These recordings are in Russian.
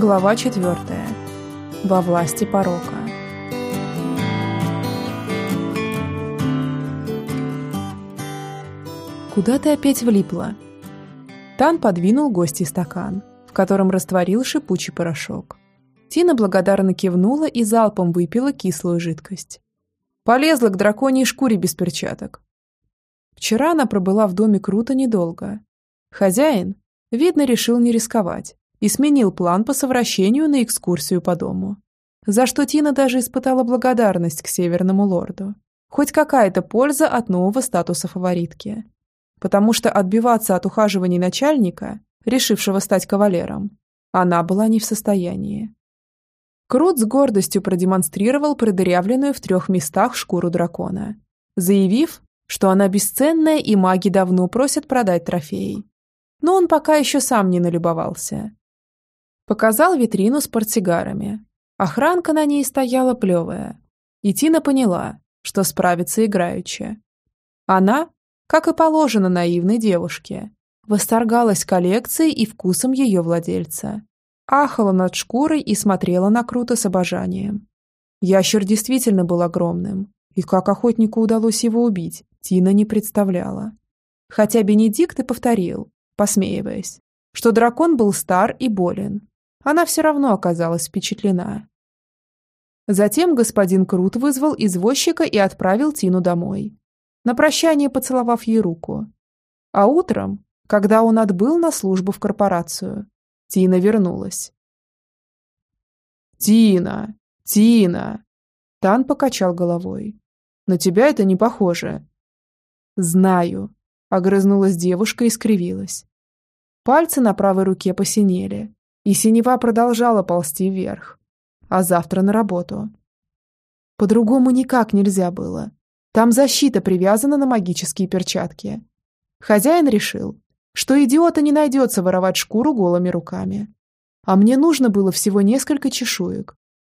Глава 4. Во власти порока. Куда ты опять влипла? Тан подвинул гости стакан, в котором растворил шипучий порошок. Тина благодарно кивнула и залпом выпила кислую жидкость. Полезла к драконьей шкуре без перчаток. Вчера она пробыла в доме круто недолго. Хозяин, видно, решил не рисковать и сменил план по совращению на экскурсию по дому. За что Тина даже испытала благодарность к северному лорду. Хоть какая-то польза от нового статуса фаворитки. Потому что отбиваться от ухаживаний начальника, решившего стать кавалером, она была не в состоянии. Крут с гордостью продемонстрировал продырявленную в трех местах шкуру дракона, заявив, что она бесценная и маги давно просят продать трофеи. Но он пока еще сам не налюбовался. Показал витрину с портсигарами. Охранка на ней стояла плевая. И Тина поняла, что справится играючи. Она, как и положено наивной девушке, восторгалась коллекцией и вкусом ее владельца. Ахала над шкурой и смотрела на Круто с обожанием. Ящер действительно был огромным, и как охотнику удалось его убить, Тина не представляла. Хотя Бенедикт и повторил, посмеиваясь, что дракон был стар и болен, она все равно оказалась впечатлена. Затем господин Крут вызвал извозчика и отправил Тину домой, на прощание поцеловав ей руку. А утром, когда он отбыл на службу в корпорацию, Тина вернулась. «Тина! Тина!» Тан покачал головой. «На тебя это не похоже». «Знаю», — огрызнулась девушка и скривилась. Пальцы на правой руке посинели, и синева продолжала ползти вверх. А завтра на работу. По-другому никак нельзя было. Там защита привязана на магические перчатки. Хозяин решил, что идиота не найдется воровать шкуру голыми руками. А мне нужно было всего несколько чешуек.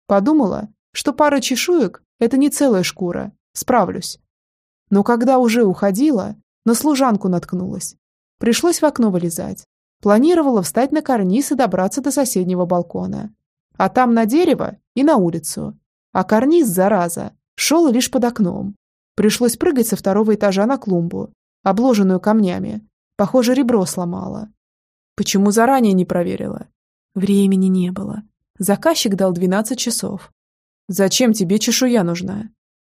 Подумала, что пара чешуек – это не целая шкура, справлюсь. Но когда уже уходила, на служанку наткнулась. Пришлось в окно вылезать. Планировала встать на карниз и добраться до соседнего балкона. А там на дерево и на улицу. А карниз, зараза, шел лишь под окном. Пришлось прыгать со второго этажа на клумбу, обложенную камнями. Похоже, ребро сломала. Почему заранее не проверила? Времени не было. Заказчик дал 12 часов. Зачем тебе чешуя нужна?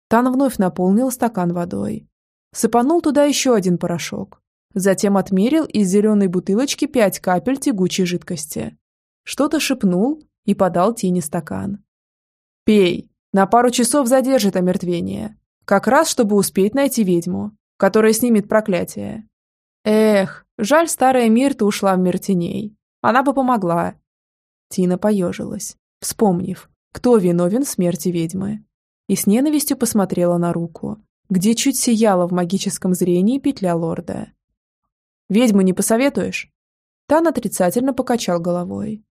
Тан вновь наполнил стакан водой. Сыпанул туда еще один порошок. Затем отмерил из зеленой бутылочки пять капель тягучей жидкости. Что-то шепнул и подал Тине стакан. «Пей. На пару часов задержит омертвение. Как раз, чтобы успеть найти ведьму, которая снимет проклятие. Эх, жаль, старая Мирта ушла в мир теней. Она бы помогла». Тина поежилась, вспомнив, кто виновен в смерти ведьмы. И с ненавистью посмотрела на руку, где чуть сияла в магическом зрении петля лорда. Ведьму не посоветуешь?» Тан отрицательно покачал головой.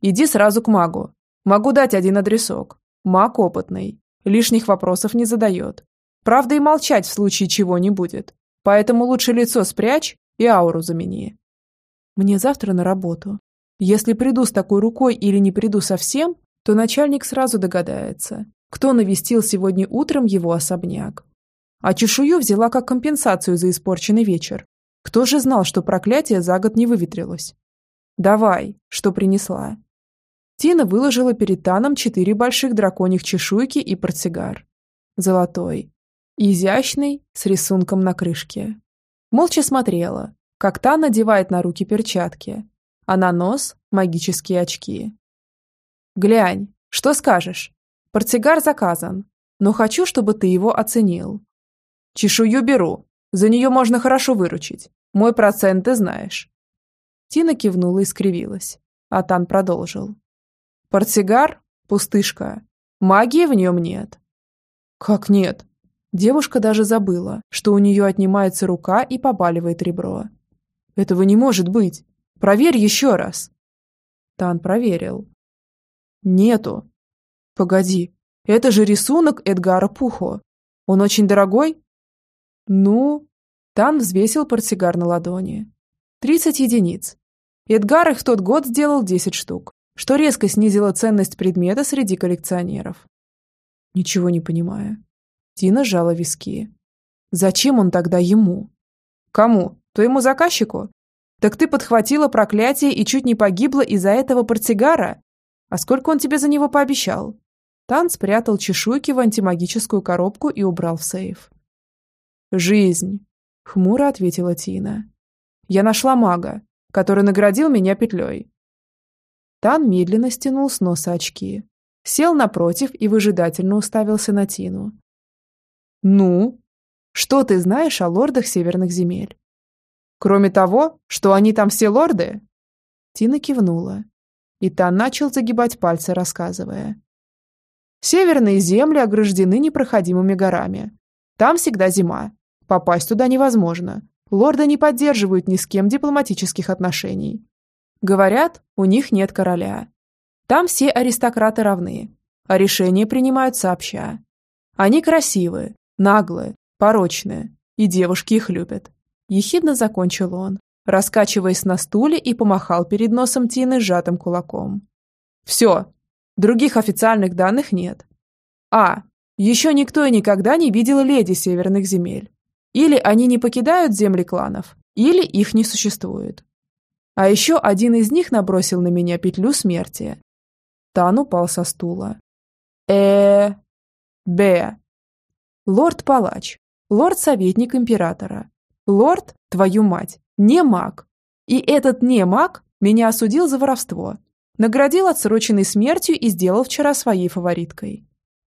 «Иди сразу к магу. Могу дать один адресок. Маг опытный. Лишних вопросов не задает. Правда и молчать в случае чего не будет. Поэтому лучше лицо спрячь и ауру замени. Мне завтра на работу. Если приду с такой рукой или не приду совсем, то начальник сразу догадается, кто навестил сегодня утром его особняк. А чешую взяла как компенсацию за испорченный вечер. Кто же знал, что проклятие за год не выветрилось? Давай, что принесла. Тина выложила перед Таном четыре больших драконьих чешуйки и портсигар. Золотой. Изящный, с рисунком на крышке. Молча смотрела, как Тан надевает на руки перчатки, а на нос – магические очки. «Глянь, что скажешь? Портсигар заказан, но хочу, чтобы ты его оценил. Чешую беру, за нее можно хорошо выручить. Мой процент ты знаешь». Тина кивнула и скривилась. А Тан продолжил. «Портсигар? Пустышка. Магии в нем нет». «Как нет?» Девушка даже забыла, что у нее отнимается рука и побаливает ребро. «Этого не может быть. Проверь еще раз». Тан проверил. «Нету». «Погоди, это же рисунок Эдгара Пухо. Он очень дорогой?» «Ну...» Тан взвесил портсигар на ладони. «Тридцать единиц. Эдгар их в тот год сделал десять штук. что резко снизило ценность предмета среди коллекционеров. Ничего не понимаю. Тина сжала виски. Зачем он тогда ему? Кому? Твоему заказчику? Так ты подхватила проклятие и чуть не погибла из-за этого портсигара? А сколько он тебе за него пообещал? Тан спрятал чешуйки в антимагическую коробку и убрал в сейф. «Жизнь», — хмуро ответила Тина. «Я нашла мага, который наградил меня петлей». Тан медленно стянул с носа очки, сел напротив и выжидательно уставился на Тину. «Ну? Что ты знаешь о лордах северных земель?» Кроме того, что они там все лорды?» Тина кивнула. И та начал загибать пальцы, рассказывая. «Северные земли ограждены непроходимыми горами. Там всегда зима. Попасть туда невозможно. Лорды не поддерживают ни с кем дипломатических отношений. Говорят, у них нет короля. Там все аристократы равны, а решения принимают сообща. Они красивые, наглые, порочные, и девушки их любят. Ехидно закончил он, раскачиваясь на стуле и помахал перед носом Тины сжатым кулаком. «Все. Других официальных данных нет. А. Еще никто и никогда не видел леди северных земель. Или они не покидают земли кланов, или их не существует. А еще один из них набросил на меня петлю смерти. Тан упал со стула. э Б. Лорд-палач. Лорд-советник императора. Лорд, твою мать, не маг. И этот не маг меня осудил за воровство. Наградил отсроченной смертью и сделал вчера своей фавориткой.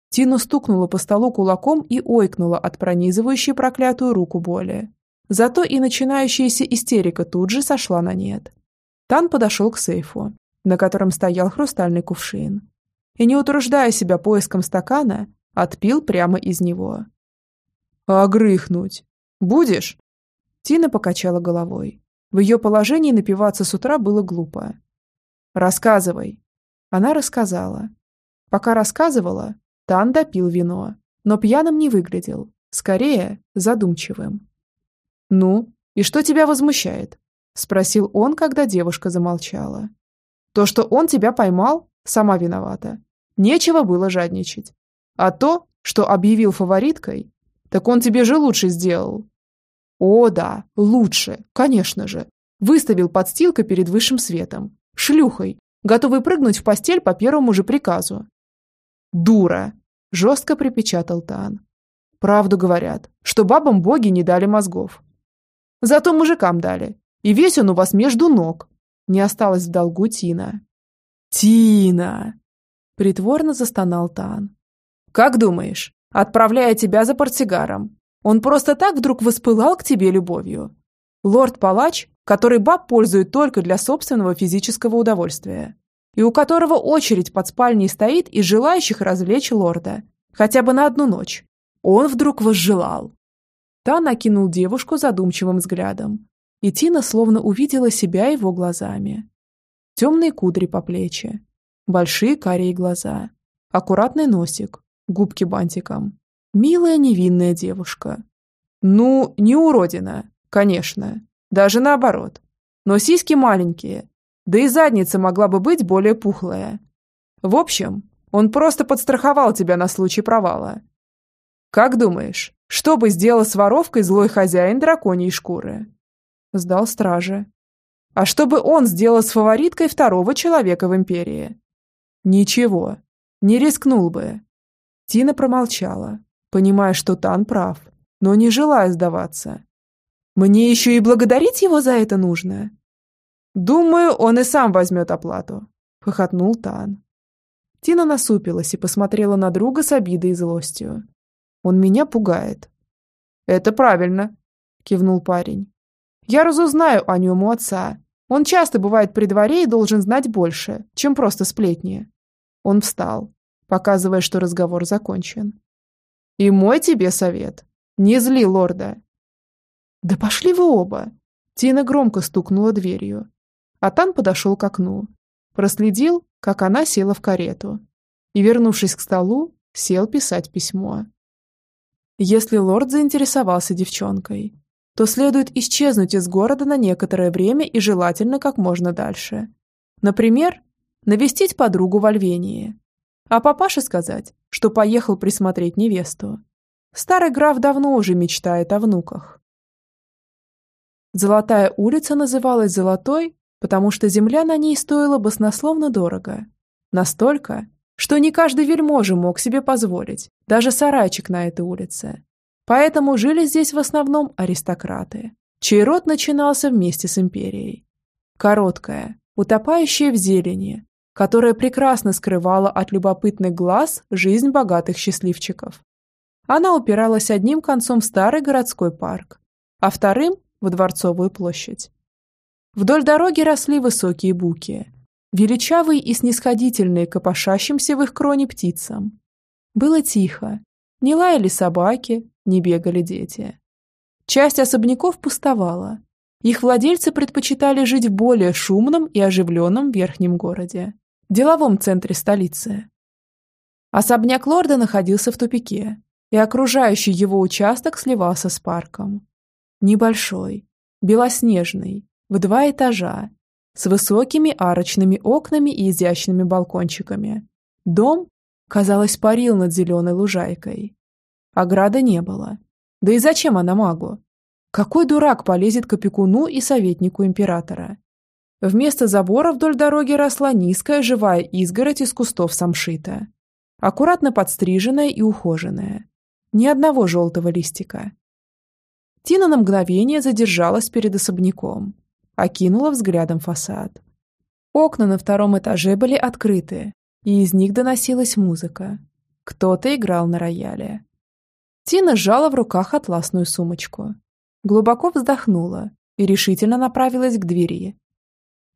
Тина стукнула по столу кулаком и ойкнула от пронизывающей проклятую руку боли. Зато и начинающаяся истерика тут же сошла на нет. Тан подошел к сейфу, на котором стоял хрустальный кувшин. И, не утруждая себя поиском стакана, отпил прямо из него. «Огрыхнуть! Будешь?» Тина покачала головой. В ее положении напиваться с утра было глупо. «Рассказывай». Она рассказала. Пока рассказывала, Тан допил вино, но пьяным не выглядел, скорее задумчивым. «Ну, и что тебя возмущает?» – спросил он, когда девушка замолчала. «То, что он тебя поймал, сама виновата. Нечего было жадничать. А то, что объявил фавориткой, так он тебе же лучше сделал. О, да, лучше, конечно же. Выставил подстилка перед высшим светом. Шлюхой, готовый прыгнуть в постель по первому же приказу. Дура, жестко припечатал Тан. Правду говорят, что бабам боги не дали мозгов. Зато мужикам дали. И весь он у вас между ног. Не осталось в долгу Тина. Тина! Притворно застонал Тан. Как думаешь, отправляя тебя за портсигаром, он просто так вдруг воспылал к тебе любовью. Лорд-палач, который баб пользует только для собственного физического удовольствия. И у которого очередь под спальней стоит из желающих развлечь лорда. Хотя бы на одну ночь. Он вдруг возжелал. Та накинул девушку задумчивым взглядом. И Тина словно увидела себя его глазами. Темные кудри по плечи. Большие карие глаза. Аккуратный носик. Губки бантиком. Милая невинная девушка. Ну, не уродина, конечно. Даже наоборот. Но сиськи маленькие. Да и задница могла бы быть более пухлая. В общем, он просто подстраховал тебя на случай провала. Как думаешь, что бы сделал с воровкой злой хозяин драконьей шкуры? Сдал страже. А что бы он сделал с фавориткой второго человека в империи? Ничего. Не рискнул бы. Тина промолчала, понимая, что Тан прав, но не желая сдаваться. Мне еще и благодарить его за это нужно. Думаю, он и сам возьмет оплату, хохотнул Тан. Тина насупилась и посмотрела на друга с обидой и злостью. Он меня пугает. Это правильно, кивнул парень. Я разузнаю о нем у отца. Он часто бывает при дворе и должен знать больше, чем просто сплетни. Он встал, показывая, что разговор закончен. И мой тебе совет. Не зли лорда. Да пошли вы оба. Тина громко стукнула дверью. Атан подошел к окну. Проследил, как она села в карету. И, вернувшись к столу, сел писать письмо. Если лорд заинтересовался девчонкой, то следует исчезнуть из города на некоторое время и желательно как можно дальше. Например, навестить подругу в Альвении. А папаше сказать, что поехал присмотреть невесту. Старый граф давно уже мечтает о внуках. Золотая улица называлась Золотой, потому что земля на ней стоила баснословно дорого. Настолько, что не каждый вельможа мог себе позволить, даже сарайчик на этой улице. Поэтому жили здесь в основном аристократы, чей род начинался вместе с империей. Короткая, утопающая в зелени, которая прекрасно скрывала от любопытных глаз жизнь богатых счастливчиков. Она упиралась одним концом в старый городской парк, а вторым – в Дворцовую площадь. Вдоль дороги росли высокие буки, величавые и снисходительные копошащимся в их кроне птицам. Было тихо, не лаяли собаки, не бегали дети. Часть особняков пустовала. Их владельцы предпочитали жить в более шумном и оживленном верхнем городе, деловом центре столицы. Особняк лорда находился в тупике, и окружающий его участок сливался с парком. Небольшой, белоснежный, в два этажа, с высокими арочными окнами и изящными балкончиками. Дом, казалось, парил над зеленой лужайкой. Ограды не было. Да и зачем она магу? Какой дурак полезет к опекуну и советнику императора? Вместо забора вдоль дороги росла низкая живая изгородь из кустов самшита. Аккуратно подстриженная и ухоженная. Ни одного желтого листика. Тина на мгновение задержалась перед особняком, окинула взглядом фасад. Окна на втором этаже были открыты, и из них доносилась музыка. Кто-то играл на рояле. Тина сжала в руках атласную сумочку. Глубоко вздохнула и решительно направилась к двери.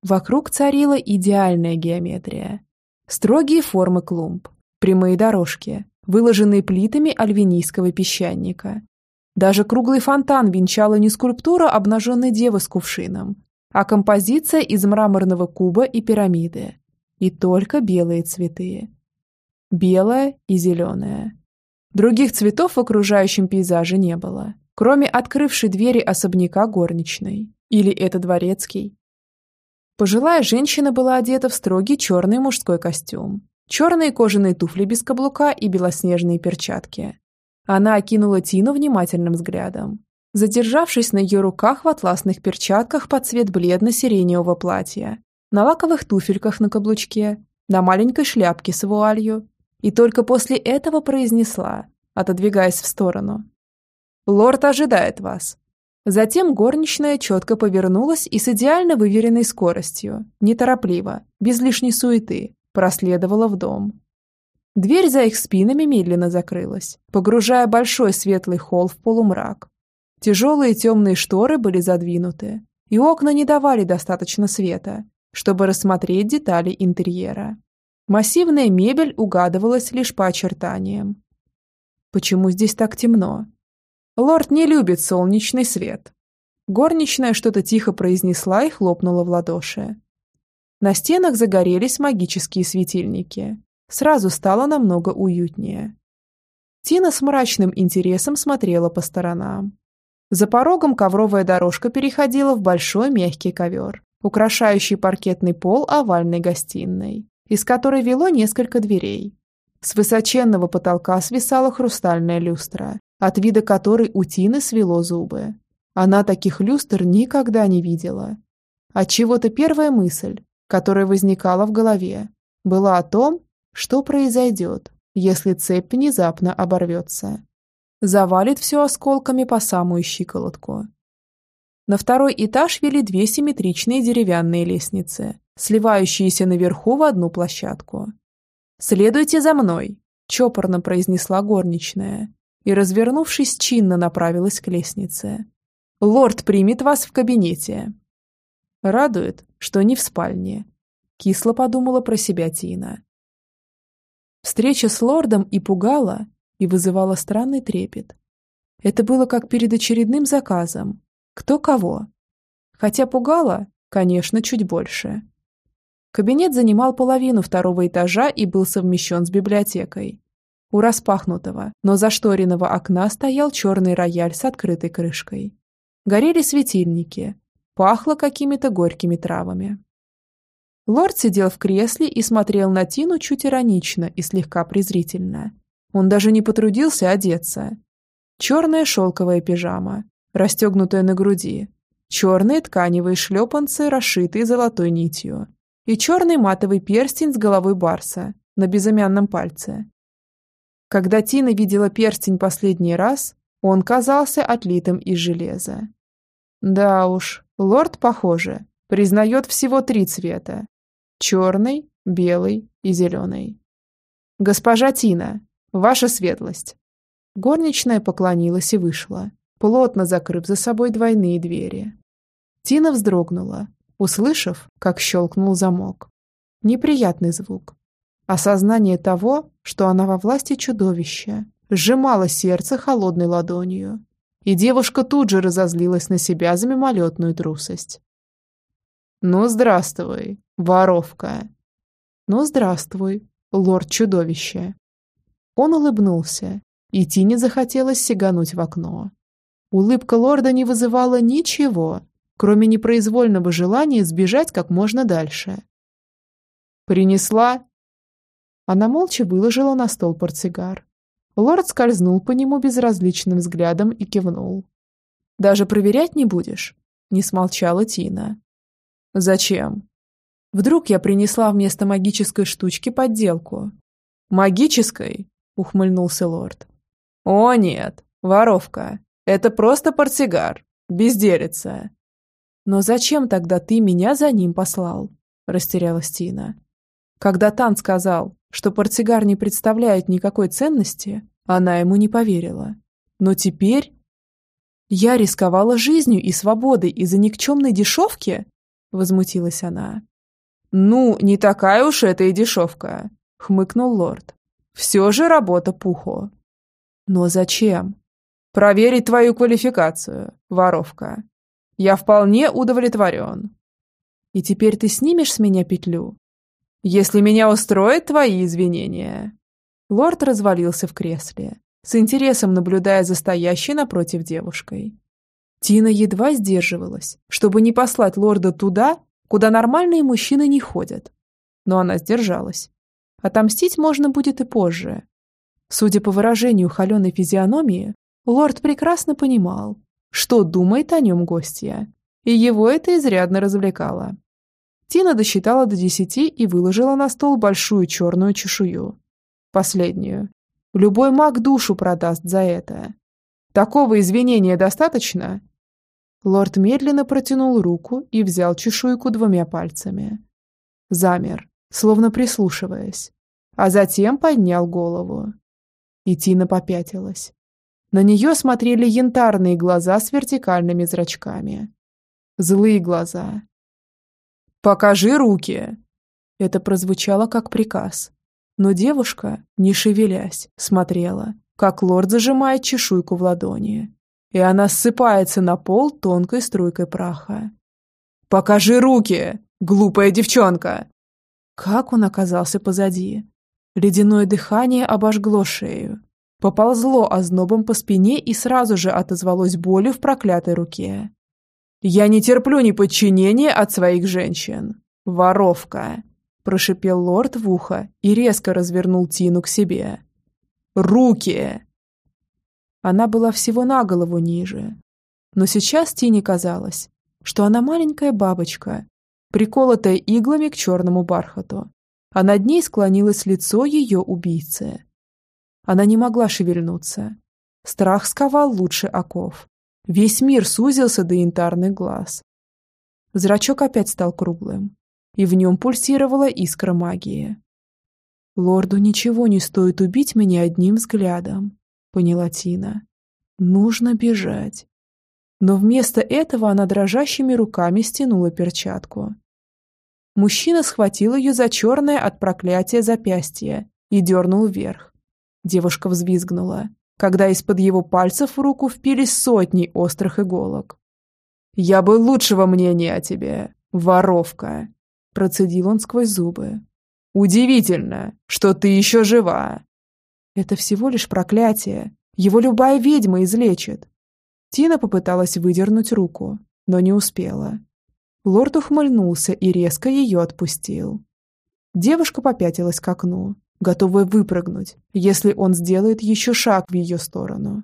Вокруг царила идеальная геометрия. Строгие формы клумб, прямые дорожки, выложенные плитами альвинийского песчаника. Даже круглый фонтан венчала не скульптура обнаженной девы с кувшином, а композиция из мраморного куба и пирамиды. И только белые цветы. Белое и зеленое. Других цветов в окружающем пейзаже не было, кроме открывшей двери особняка горничной. Или это дворецкий. Пожилая женщина была одета в строгий черный мужской костюм, черные кожаные туфли без каблука и белоснежные перчатки. Она окинула Тину внимательным взглядом, задержавшись на ее руках в атласных перчатках под цвет бледно-сиреневого платья, на лаковых туфельках на каблучке, на маленькой шляпке с вуалью, и только после этого произнесла, отодвигаясь в сторону. «Лорд ожидает вас». Затем горничная четко повернулась и с идеально выверенной скоростью, неторопливо, без лишней суеты, проследовала в дом. Дверь за их спинами медленно закрылась, погружая большой светлый холл в полумрак, Тяжелые темные шторы были задвинуты, и окна не давали достаточно света, чтобы рассмотреть детали интерьера. Массивная мебель угадывалась лишь по очертаниям. Почему здесь так темно? Лорд не любит солнечный свет. Горничная что-то тихо произнесла и хлопнула в ладоши. На стенах загорелись магические светильники. Сразу стало намного уютнее. Тина с мрачным интересом смотрела по сторонам. За порогом ковровая дорожка переходила в большой мягкий ковер, украшающий паркетный пол овальной гостиной, из которой вело несколько дверей. С высоченного потолка свисала хрустальная люстра, от вида которой у Тины свело зубы. Она таких люстр никогда не видела. Отчего-то первая мысль, которая возникала в голове, была о том, что произойдет, если цепь внезапно оборвется завалит все осколками по самую щиколотку. На второй этаж вели две симметричные деревянные лестницы, сливающиеся наверху в одну площадку. «Следуйте за мной», – чопорно произнесла горничная и, развернувшись, чинно направилась к лестнице. «Лорд примет вас в кабинете». Радует, что не в спальне. Кисло подумала про себя Тина. Встреча с лордом и пугала, и вызывало странный трепет. Это было как перед очередным заказом. Кто кого. Хотя пугало, конечно, чуть больше. Кабинет занимал половину второго этажа и был совмещен с библиотекой. У распахнутого, но зашторенного окна стоял черный рояль с открытой крышкой. Горели светильники. Пахло какими-то горькими травами. Лорд сидел в кресле и смотрел на Тину чуть иронично и слегка презрительно. Он даже не потрудился одеться. Черная шелковая пижама, расстегнутая на груди, черные тканевые шлепанцы, расшитые золотой нитью, и черный матовый перстень с головой барса на безымянном пальце. Когда Тина видела перстень последний раз, он казался отлитым из железа. Да уж, лорд, похоже, признает всего три цвета. Черный, белый и зеленый. «Госпожа Тина, ваша светлость!» Горничная поклонилась и вышла, плотно закрыв за собой двойные двери. Тина вздрогнула, услышав, как щелкнул замок. Неприятный звук. Осознание того, что она во власти чудовища, сжимало сердце холодной ладонью, и девушка тут же разозлилась на себя за мимолетную трусость. «Ну, здравствуй, воровка!» «Ну, здравствуй, лорд-чудовище!» Он улыбнулся, и Тине захотелось сигануть в окно. Улыбка лорда не вызывала ничего, кроме непроизвольного желания сбежать как можно дальше. «Принесла?» Она молча выложила на стол портсигар. Лорд скользнул по нему безразличным взглядом и кивнул. «Даже проверять не будешь?» Не смолчала Тина. «Зачем?» «Вдруг я принесла вместо магической штучки подделку?» «Магической?» — ухмыльнулся лорд. «О нет, воровка. Это просто портсигар. Безделица». «Но зачем тогда ты меня за ним послал?» — растерялась Тина. Когда Тан сказал, что портсигар не представляет никакой ценности, она ему не поверила. Но теперь... «Я рисковала жизнью и свободой из-за никчемной дешевки?» — возмутилась она. «Ну, не такая уж это и дешевка», — хмыкнул лорд. «Все же работа Пухо». «Но зачем?» «Проверить твою квалификацию, воровка. Я вполне удовлетворен». «И теперь ты снимешь с меня петлю?» «Если меня устроят твои извинения». Лорд развалился в кресле, с интересом наблюдая за стоящей напротив девушкой. Тина едва сдерживалась, чтобы не послать лорда туда, куда нормальные мужчины не ходят. Но она сдержалась. Отомстить можно будет и позже. Судя по выражению холеной физиономии, лорд прекрасно понимал, что думает о нем гостья, и его это изрядно развлекало. Тина досчитала до десяти и выложила на стол большую черную чешую. Последнюю. Любой маг душу продаст за это. Такого извинения достаточно? Лорд медленно протянул руку и взял чешуйку двумя пальцами. Замер, словно прислушиваясь, а затем поднял голову. И Тина попятилась. На нее смотрели янтарные глаза с вертикальными зрачками. Злые глаза, «Покажи руки!» Это прозвучало как приказ. Но девушка, не шевелясь, смотрела, как лорд зажимает чешуйку в ладони. И она ссыпается на пол тонкой струйкой праха. «Покажи руки, глупая девчонка!» Как он оказался позади? Ледяное дыхание обожгло шею. Поползло ознобом по спине и сразу же отозвалось болью в проклятой руке. «Я не терплю неподчинения от своих женщин. Воровка!» – прошипел лорд в ухо и резко развернул Тину к себе. «Руки!» Она была всего на голову ниже. Но сейчас Тине казалось, что она маленькая бабочка, приколотая иглами к черному бархату, а над ней склонилось лицо ее убийцы. Она не могла шевельнуться. Страх сковал лучше оков. Весь мир сузился до янтарных глаз. Зрачок опять стал круглым, и в нем пульсировала искра магии. «Лорду ничего не стоит убить меня одним взглядом», — поняла Тина. «Нужно бежать». Но вместо этого она дрожащими руками стянула перчатку. Мужчина схватил ее за черное от проклятия запястье и дернул вверх. Девушка взвизгнула когда из-под его пальцев в руку впились сотни острых иголок. «Я был лучшего мнения о тебе, воровка!» Процедил он сквозь зубы. «Удивительно, что ты еще жива!» «Это всего лишь проклятие. Его любая ведьма излечит». Тина попыталась выдернуть руку, но не успела. Лорд ухмыльнулся и резко ее отпустил. Девушка попятилась к окну, готовая выпрыгнуть, если он сделает еще шаг в ее сторону.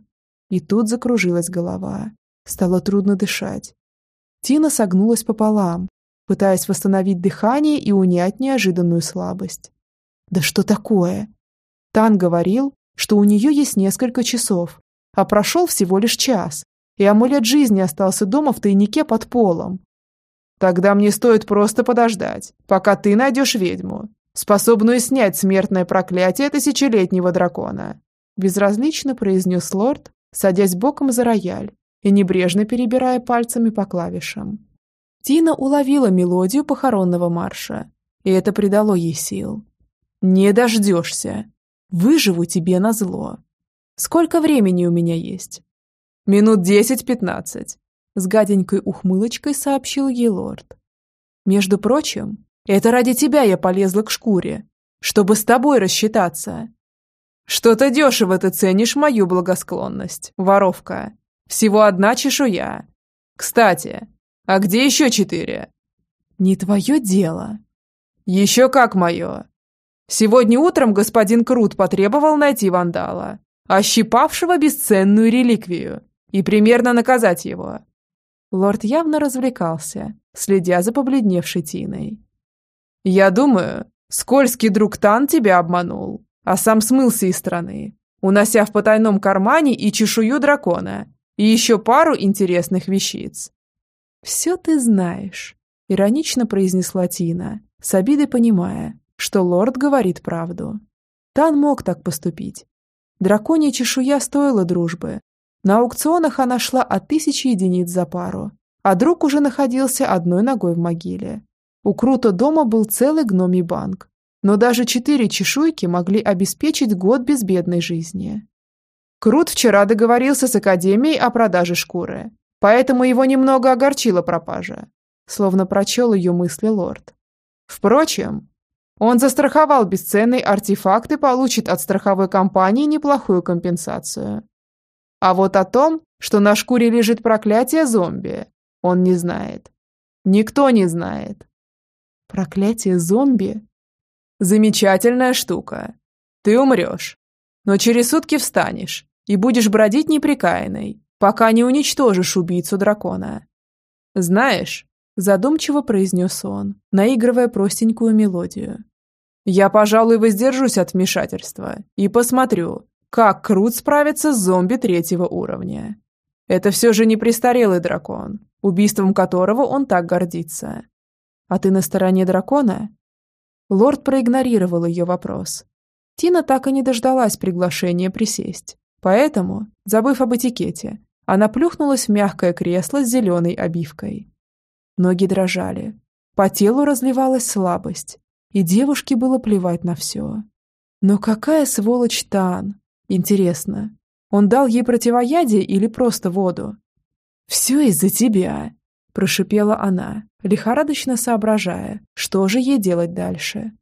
И тут закружилась голова. Стало трудно дышать. Тина согнулась пополам, пытаясь восстановить дыхание и унять неожиданную слабость. Да что такое? Тан говорил, что у нее есть несколько часов, а прошел всего лишь час, и амулет жизни остался дома в тайнике под полом. Тогда мне стоит просто подождать, пока ты найдешь ведьму, способную снять смертное проклятие тысячелетнего дракона. Безразлично произнес лорд, садясь боком за рояль и небрежно перебирая пальцами по клавишам. Тина уловила мелодию похоронного марша, и это придало ей сил. «Не дождешься. Выживу тебе на зло. Сколько времени у меня есть?» «Минут десять-пятнадцать. С гаденькой ухмылочкой сообщил ей лорд. «Между прочим, это ради тебя я полезла к шкуре, чтобы с тобой рассчитаться». «Что-то дешево ты ценишь мою благосклонность, воровка. Всего одна чешуя. Кстати, а где еще четыре?» «Не твое дело». «Еще как мое. Сегодня утром господин Крут потребовал найти вандала, ощипавшего бесценную реликвию, и примерно наказать его. Лорд явно развлекался, следя за побледневшей Тиной. «Я думаю, скользкий друг Тан тебя обманул, а сам смылся из страны, унося в потайном кармане и чешую дракона, и еще пару интересных вещиц». «Все ты знаешь», — иронично произнесла Тина, с обидой понимая, что лорд говорит правду. Тан мог так поступить. Драконья чешуя стоила дружбы, на аукционах она шла от тысячи единиц за пару, а друг уже находился одной ногой в могиле. У Круто дома был целый гномий банк, но даже четыре чешуйки могли обеспечить год безбедной жизни. Крут вчера договорился с Академией о продаже шкуры, поэтому его немного огорчила пропажа, словно прочел ее мысли лорд. Впрочем, он застраховал бесценный артефакт и получит от страховой компании неплохую компенсацию. А вот о том, что на шкуре лежит проклятие зомби, он не знает. Никто не знает. Проклятие зомби? Замечательная штука. Ты умрешь. Но через сутки встанешь и будешь бродить неприкаянной, пока не уничтожишь убийцу дракона. Знаешь, задумчиво произнес он, наигрывая простенькую мелодию. Я, пожалуй, воздержусь от вмешательства и посмотрю, как Крут справится с зомби третьего уровня? Это все же не престарелый дракон, убийством которого он так гордится. А ты на стороне дракона? Лорд проигнорировал ее вопрос. Тина так и не дождалась приглашения присесть. Поэтому, забыв об этикете, она плюхнулась в мягкое кресло с зеленой обивкой. Ноги дрожали. По телу разливалась слабость, и девушке было плевать на все. Но какая сволочь Тан! Интересно, он дал ей противоядие или просто воду? «Все из-за тебя», – прошипела она, лихорадочно соображая, что же ей делать дальше.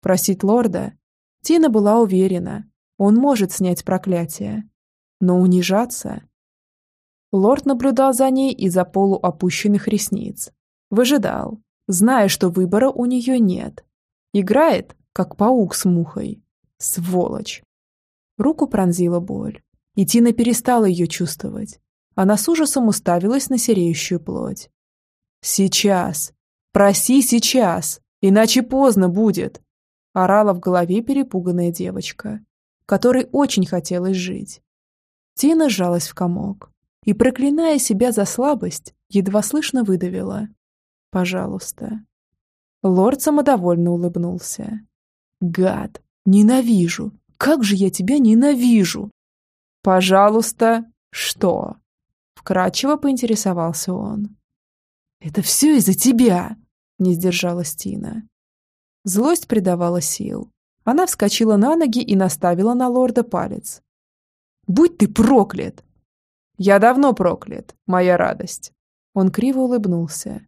Просить лорда? Тина была уверена, он может снять проклятие. Но унижаться? Лорд наблюдал за ней из-за полуопущенных ресниц. Выжидал, зная, что выбора у нее нет. Играет, как паук с мухой. Сволочь. Руку пронзила боль, и Тина перестала ее чувствовать. Она с ужасом уставилась на сереющую плоть. «Сейчас! Проси сейчас! Иначе поздно будет!» Орала в голове перепуганная девочка, которой очень хотелось жить. Тина сжалась в комок и, проклиная себя за слабость, едва слышно выдавила. «Пожалуйста». Лорд самодовольно улыбнулся. «Гад! Ненавижу! Как же я тебя ненавижу!» «Пожалуйста, что?» Вкратчиво поинтересовался он. «Это все из-за тебя!» Не сдержалась Тина. Злость придавала сил. Она вскочила на ноги и наставила на лорда палец. «Будь ты проклят!» «Я давно проклят, моя радость!» Он криво улыбнулся.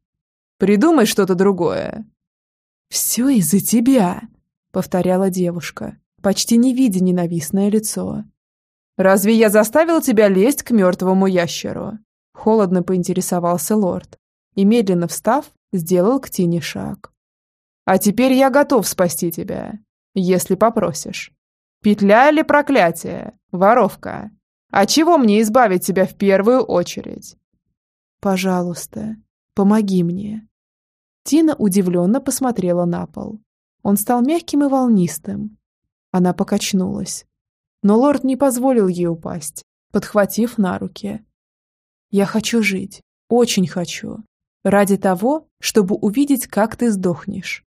«Придумай что-то другое!» «Все из-за тебя!» — повторяла девушка, почти не видя ненавистное лицо. «Разве я заставил тебя лезть к мертвому ящеру?» Холодно поинтересовался лорд и, медленно встав, сделал к Тине шаг. «А теперь я готов спасти тебя, если попросишь. Петля или проклятие, воровка? А чего мне избавить тебя в первую очередь?» «Пожалуйста, помоги мне». Тина удивленно посмотрела на пол. Он стал мягким и волнистым. Она покачнулась. Но лорд не позволил ей упасть, подхватив на руки. «Я хочу жить, очень хочу. Ради того, чтобы увидеть, как ты сдохнешь».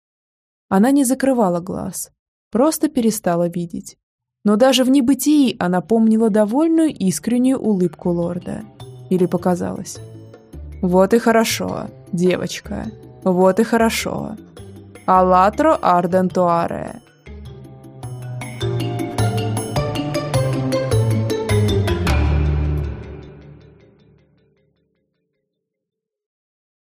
Она не закрывала глаз, просто перестала видеть. Но даже в небытии она помнила довольную искреннюю улыбку лорда. Или показалось. «Вот и хорошо, девочка, вот и хорошо. Алатро ардентуаре.